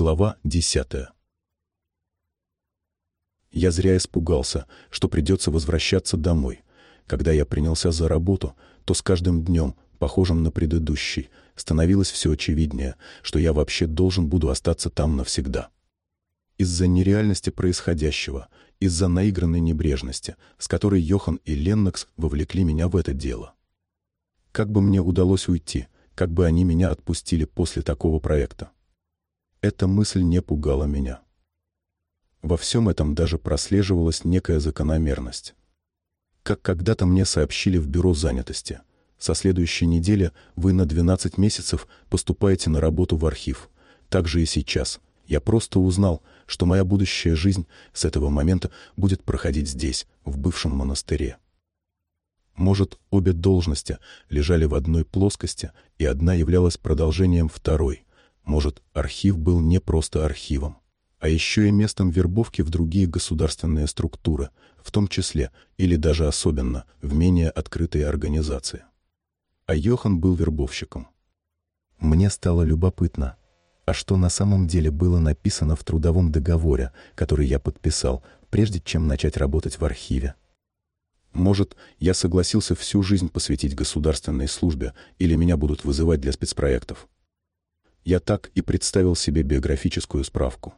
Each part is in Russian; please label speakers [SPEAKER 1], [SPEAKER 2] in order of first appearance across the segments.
[SPEAKER 1] Глава десятая. Я зря испугался, что придется возвращаться домой. Когда я принялся за работу, то с каждым днем, похожим на предыдущий, становилось все очевиднее, что я вообще должен буду остаться там навсегда. Из-за нереальности происходящего, из-за наигранной небрежности, с которой Йохан и Леннокс вовлекли меня в это дело. Как бы мне удалось уйти, как бы они меня отпустили после такого проекта? Эта мысль не пугала меня. Во всем этом даже прослеживалась некая закономерность. Как когда-то мне сообщили в бюро занятости. Со следующей недели вы на 12 месяцев поступаете на работу в архив. Так же и сейчас. Я просто узнал, что моя будущая жизнь с этого момента будет проходить здесь, в бывшем монастыре. Может, обе должности лежали в одной плоскости, и одна являлась продолжением второй. Может, архив был не просто архивом, а еще и местом вербовки в другие государственные структуры, в том числе или даже особенно в менее открытые организации. А Йохан был вербовщиком. Мне стало любопытно, а что на самом деле было написано в трудовом договоре, который я подписал, прежде чем начать работать в архиве. Может, я согласился всю жизнь посвятить государственной службе, или меня будут вызывать для спецпроектов. Я так и представил себе биографическую справку.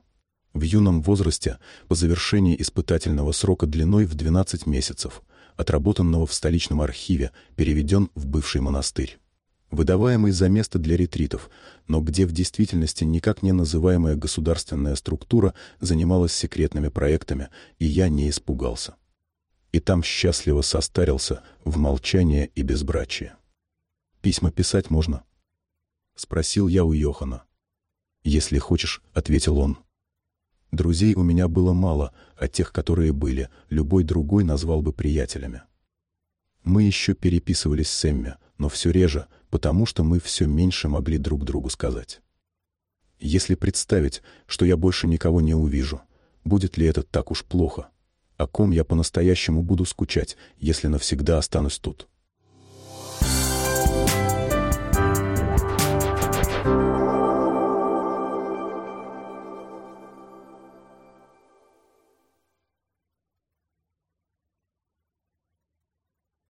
[SPEAKER 1] В юном возрасте, по завершении испытательного срока длиной в 12 месяцев, отработанного в столичном архиве, переведен в бывший монастырь. Выдаваемый за место для ретритов, но где в действительности никак не называемая государственная структура занималась секретными проектами, и я не испугался. И там счастливо состарился в молчание и безбрачие. Письма писать можно? — спросил я у Йохана. «Если хочешь», — ответил он. Друзей у меня было мало, а тех, которые были, любой другой назвал бы приятелями. Мы еще переписывались с Эмми, но все реже, потому что мы все меньше могли друг другу сказать. Если представить, что я больше никого не увижу, будет ли это так уж плохо? О ком я по-настоящему буду скучать, если навсегда останусь тут?